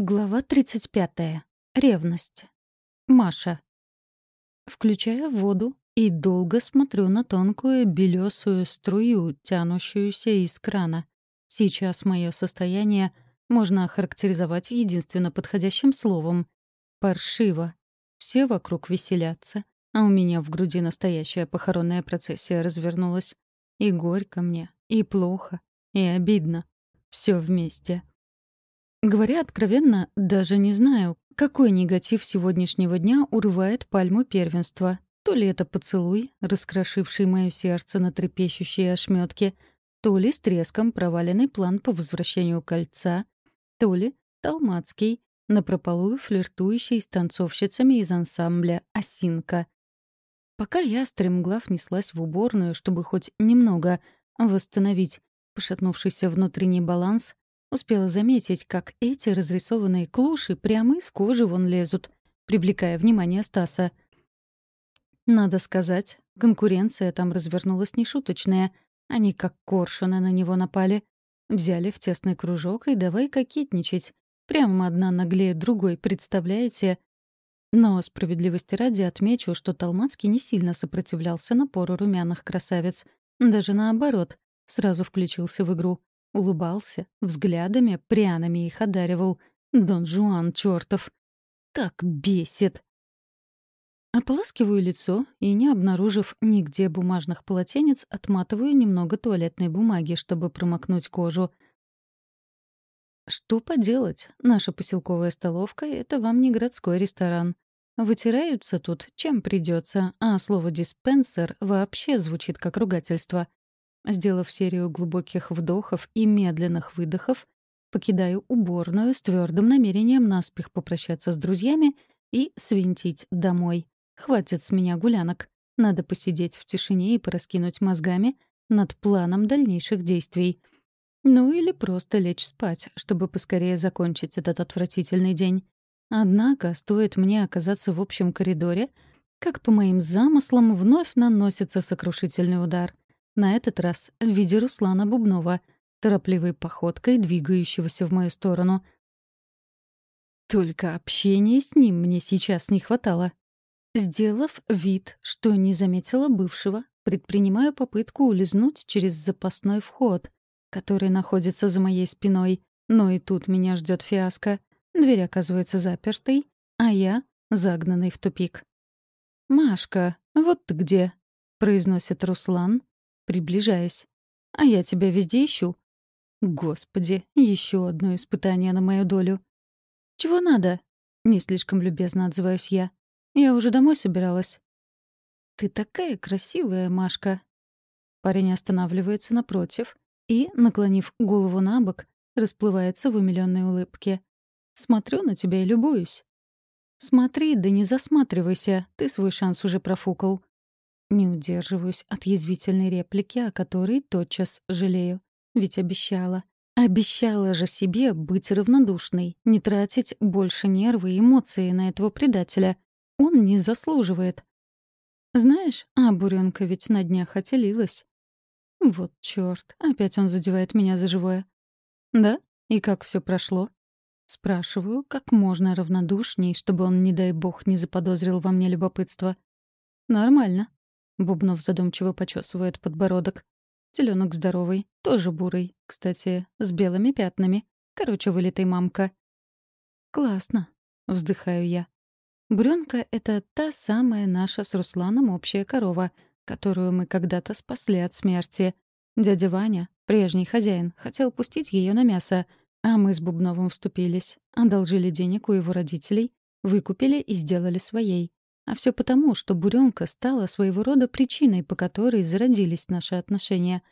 Глава 35. Ревность. Маша. Включаю воду и долго смотрю на тонкую белесую струю, тянущуюся из крана. Сейчас мое состояние можно охарактеризовать единственно подходящим словом — паршиво. Все вокруг веселятся, а у меня в груди настоящая похоронная процессия развернулась. И горько мне, и плохо, и обидно. Все вместе. Говоря откровенно, даже не знаю, какой негатив сегодняшнего дня урывает пальму первенства. То ли это поцелуй, раскрошивший мое сердце на трепещущие ошметки, то ли с треском проваленный план по возвращению кольца, то ли Талмацкий, напропалую флиртующий с танцовщицами из ансамбля «Осинка». Пока я, стремглав, неслась в уборную, чтобы хоть немного восстановить пошатнувшийся внутренний баланс, Успела заметить, как эти разрисованные клуши прямо из кожи вон лезут, привлекая внимание Стаса. Надо сказать, конкуренция там развернулась нешуточная. Они как коршуны на него напали. Взяли в тесный кружок и давай кокетничать. Прямо одна наглее другой, представляете? Но справедливости ради отмечу, что Талмацкий не сильно сопротивлялся напору румяных красавиц. Даже наоборот, сразу включился в игру. Улыбался, взглядами пряными их одаривал. Дон Жуан чертов. Так бесит. Ополаскиваю лицо и, не обнаружив нигде бумажных полотенец, отматываю немного туалетной бумаги, чтобы промокнуть кожу. Что поделать? Наша поселковая столовка — это вам не городской ресторан. Вытираются тут, чем придется, а слово «диспенсер» вообще звучит как ругательство. Сделав серию глубоких вдохов и медленных выдохов, покидаю уборную с твердым намерением наспех попрощаться с друзьями и свинтить домой. Хватит с меня гулянок. Надо посидеть в тишине и пораскинуть мозгами над планом дальнейших действий. Ну или просто лечь спать, чтобы поскорее закончить этот отвратительный день. Однако, стоит мне оказаться в общем коридоре, как по моим замыслам вновь наносится сокрушительный удар — на этот раз в виде Руслана Бубнова, торопливой походкой, двигающегося в мою сторону. Только общения с ним мне сейчас не хватало. Сделав вид, что не заметила бывшего, предпринимаю попытку улизнуть через запасной вход, который находится за моей спиной, но и тут меня ждет фиаско. Дверь оказывается запертой, а я — загнанный в тупик. «Машка, вот ты где», — произносит Руслан, приближаясь. «А я тебя везде ищу». Господи, еще одно испытание на мою долю. «Чего надо?» — не слишком любезно отзываюсь я. «Я уже домой собиралась». «Ты такая красивая, Машка». Парень останавливается напротив и, наклонив голову на бок, расплывается в умилённой улыбке. «Смотрю на тебя и любуюсь». «Смотри, да не засматривайся, ты свой шанс уже профукал. Не удерживаюсь от язвительной реплики, о которой тотчас жалею. Ведь обещала. Обещала же себе быть равнодушной, не тратить больше нервы и эмоции на этого предателя. Он не заслуживает. Знаешь, а буренка ведь на днях отелилась. Вот чёрт, опять он задевает меня за живое. Да? И как всё прошло? Спрашиваю, как можно равнодушней, чтобы он, не дай бог, не заподозрил во мне любопытство. Нормально. Бубнов задумчиво почесывает подбородок. Теленок здоровый, тоже бурый, кстати, с белыми пятнами. Короче, вылитый мамка. «Классно», — вздыхаю я. Буренка — это та самая наша с Русланом общая корова, которую мы когда-то спасли от смерти. Дядя Ваня, прежний хозяин, хотел пустить ее на мясо, а мы с Бубновым вступились, одолжили денег у его родителей, выкупили и сделали своей. А все потому, что буренка стала своего рода причиной, по которой зародились наши отношения.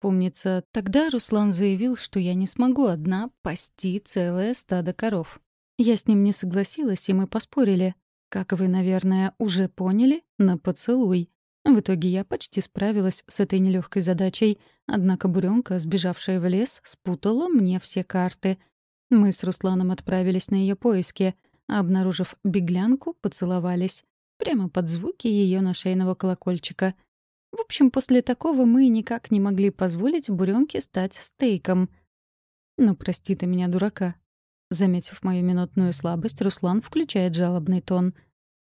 Помнится, тогда Руслан заявил, что я не смогу одна пасти целое стадо коров. Я с ним не согласилась, и мы поспорили. Как вы, наверное, уже поняли, на поцелуй. В итоге я почти справилась с этой нелегкой задачей, однако буренка, сбежавшая в лес, спутала мне все карты. Мы с Русланом отправились на ее поиски, а, обнаружив беглянку, поцеловались прямо под звуки ее нашейного колокольчика. В общем, после такого мы никак не могли позволить буренке стать стейком. Ну, прости ты меня, дурака. Заметив мою минутную слабость, Руслан включает жалобный тон.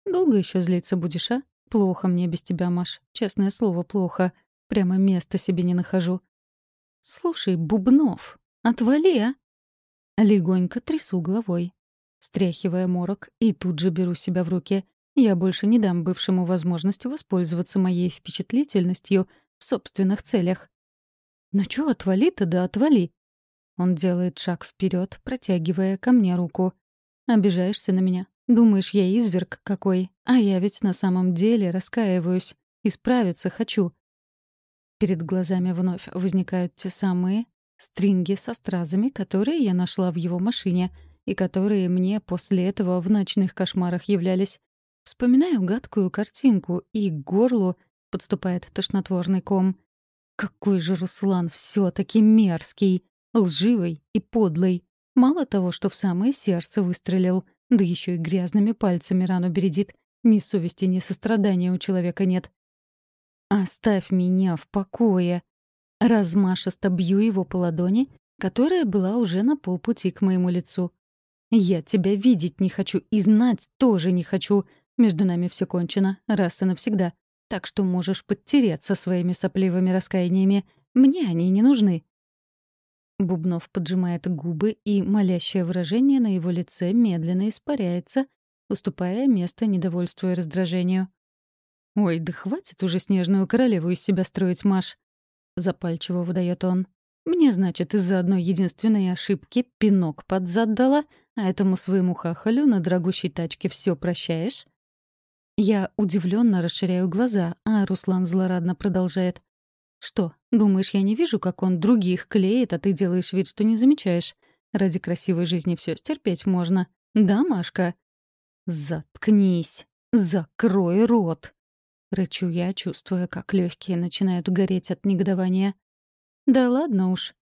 «Долго еще злиться будешь, а? Плохо мне без тебя, Маш. Честное слово, плохо. Прямо места себе не нахожу». «Слушай, Бубнов, отвали, а!» Легонько трясу головой, стряхивая морок, и тут же беру себя в руки. Я больше не дам бывшему возможности воспользоваться моей впечатлительностью в собственных целях. «Ну чё, отвали-то, да отвали!» Он делает шаг вперед, протягивая ко мне руку. «Обижаешься на меня? Думаешь, я изверг какой? А я ведь на самом деле раскаиваюсь. Исправиться хочу». Перед глазами вновь возникают те самые стринги со стразами, которые я нашла в его машине и которые мне после этого в ночных кошмарах являлись. Вспоминаю гадкую картинку, и к горлу подступает тошнотворный ком. Какой же Руслан все таки мерзкий, лживый и подлый. Мало того, что в самое сердце выстрелил, да еще и грязными пальцами рану бередит. Ни совести, ни сострадания у человека нет. «Оставь меня в покое!» Размашисто бью его по ладони, которая была уже на полпути к моему лицу. «Я тебя видеть не хочу и знать тоже не хочу. Между нами все кончено, раз и навсегда. Так что можешь подтереться своими сопливыми раскаяниями. Мне они не нужны». Бубнов поджимает губы, и молящее выражение на его лице медленно испаряется, уступая место недовольству и раздражению. «Ой, да хватит уже снежную королеву из себя строить, Маш!» Запальчиво выдает он. «Мне, значит, из-за одной единственной ошибки пинок под зад дала, а этому своему хахалю на дорогущей тачке все прощаешь?» Я удивленно расширяю глаза, а Руслан злорадно продолжает. «Что, думаешь, я не вижу, как он других клеит, а ты делаешь вид, что не замечаешь? Ради красивой жизни все стерпеть можно. Да, Машка?» «Заткнись! Закрой рот!» Рычу я, чувствуя, как легкие начинают гореть от негодования. «Да ладно уж!»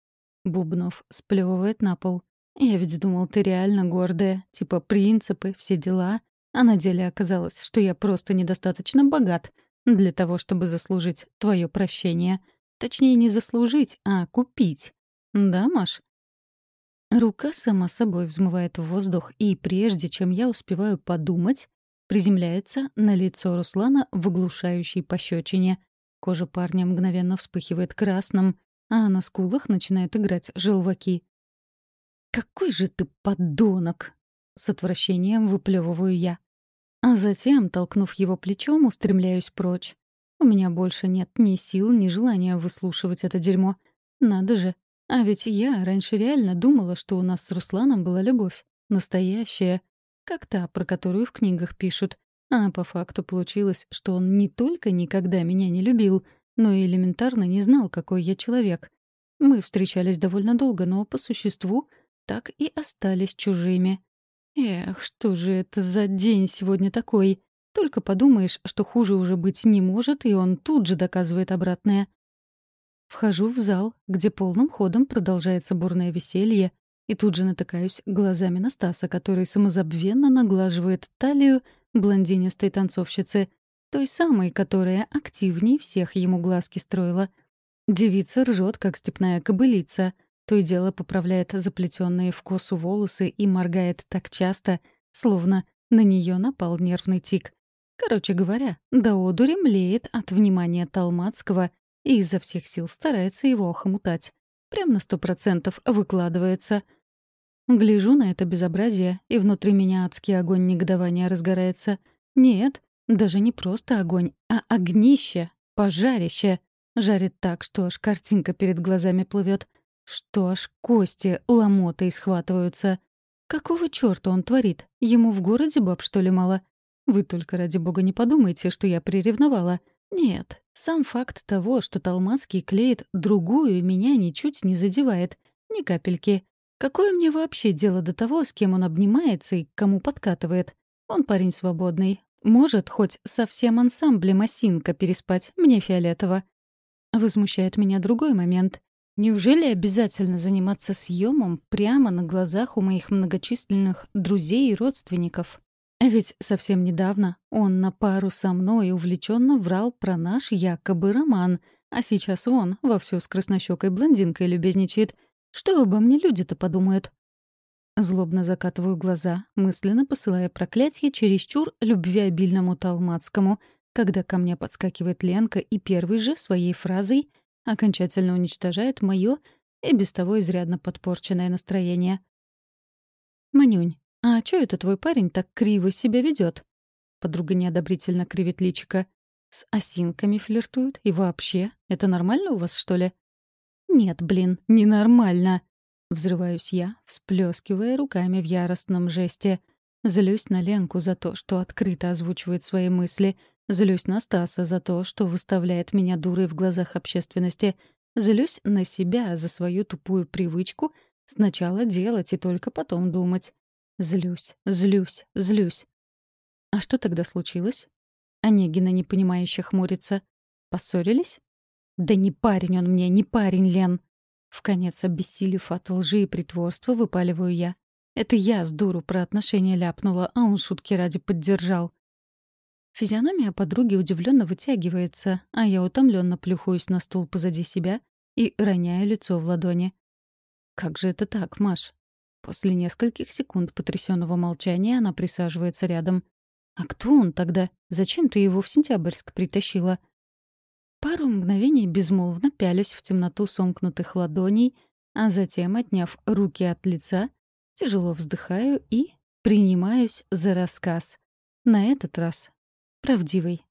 Бубнов сплевывает на пол. «Я ведь думал, ты реально гордая, типа принципы, все дела. А на деле оказалось, что я просто недостаточно богат для того, чтобы заслужить твое прощение. Точнее, не заслужить, а купить. Да, Маш? Рука сама собой взмывает в воздух, и прежде чем я успеваю подумать, приземляется на лицо Руслана в оглушающей пощечине. Кожа парня мгновенно вспыхивает красным, а на скулах начинают играть желваки. «Какой же ты подонок!» — с отвращением выплевываю я. А затем, толкнув его плечом, устремляюсь прочь. У меня больше нет ни сил, ни желания выслушивать это дерьмо. Надо же. А ведь я раньше реально думала, что у нас с Русланом была любовь. Настоящая. Как та, про которую в книгах пишут. А по факту получилось, что он не только никогда меня не любил, но и элементарно не знал, какой я человек. Мы встречались довольно долго, но по существу так и остались чужими. Эх, что же это за день сегодня такой? Только подумаешь, что хуже уже быть не может, и он тут же доказывает обратное. Вхожу в зал, где полным ходом продолжается бурное веселье, и тут же натыкаюсь глазами на Стаса, который самозабвенно наглаживает талию блондинистой танцовщицы, той самой, которая активней всех ему глазки строила. Девица ржет, как степная кобылица, то и дело поправляет заплетенные в косу волосы и моргает так часто, словно на нее напал нервный тик. Короче говоря, до одури млеет от внимания Талмацкого и изо всех сил старается его охомутать. Прям на сто процентов выкладывается. Гляжу на это безобразие, и внутри меня адский огонь негодования разгорается. Нет, даже не просто огонь, а огнище, пожарище. Жарит так, что аж картинка перед глазами плывет что аж кости ломотой схватываются. Какого чёрта он творит? Ему в городе баб, что ли, мало? Вы только ради бога не подумайте, что я приревновала. Нет, сам факт того, что Талмацкий клеит другую, меня ничуть не задевает. Ни капельки. Какое мне вообще дело до того, с кем он обнимается и к кому подкатывает? Он парень свободный. Может, хоть со всем ансамблем осинка переспать, мне фиолетово. Возмущает меня другой момент. Неужели обязательно заниматься съемом прямо на глазах у моих многочисленных друзей и родственников? Ведь совсем недавно он на пару со мной увлеченно врал про наш якобы роман, а сейчас он вовсю с краснощекой блондинкой любезничает. Что обо мне люди-то подумают? Злобно закатываю глаза, мысленно посылая проклятие чересчур любвеобильному Талмацкому, когда ко мне подскакивает Ленка и первой же своей фразой окончательно уничтожает мое и без того изрядно подпорченное настроение. «Манюнь, а чё это твой парень так криво себя ведет? Подруга неодобрительно кривит личика. «С осинками флиртуют? И вообще? Это нормально у вас, что ли?» «Нет, блин, ненормально!» Взрываюсь я, всплескивая руками в яростном жесте. Злюсь на Ленку за то, что открыто озвучивает свои мысли. Злюсь на Стаса за то, что выставляет меня дурой в глазах общественности. Злюсь на себя за свою тупую привычку сначала делать и только потом думать. Злюсь, злюсь, злюсь. А что тогда случилось? Онегина непонимающе хмурится. Поссорились? Да не парень он мне, не парень, Лен. В конец обессилев от лжи и притворства, выпаливаю я. Это я с дуру про отношения ляпнула, а он шутки ради поддержал. Физиономия подруги удивленно вытягивается, а я утомленно плюхаюсь на стул позади себя и роняю лицо в ладони. «Как же это так, Маш? После нескольких секунд потрясенного молчания она присаживается рядом. «А кто он тогда? Зачем ты его в Сентябрьск притащила?» Пару мгновений безмолвно пялюсь в темноту сомкнутых ладоней, а затем, отняв руки от лица, тяжело вздыхаю и принимаюсь за рассказ. На этот раз правдивый.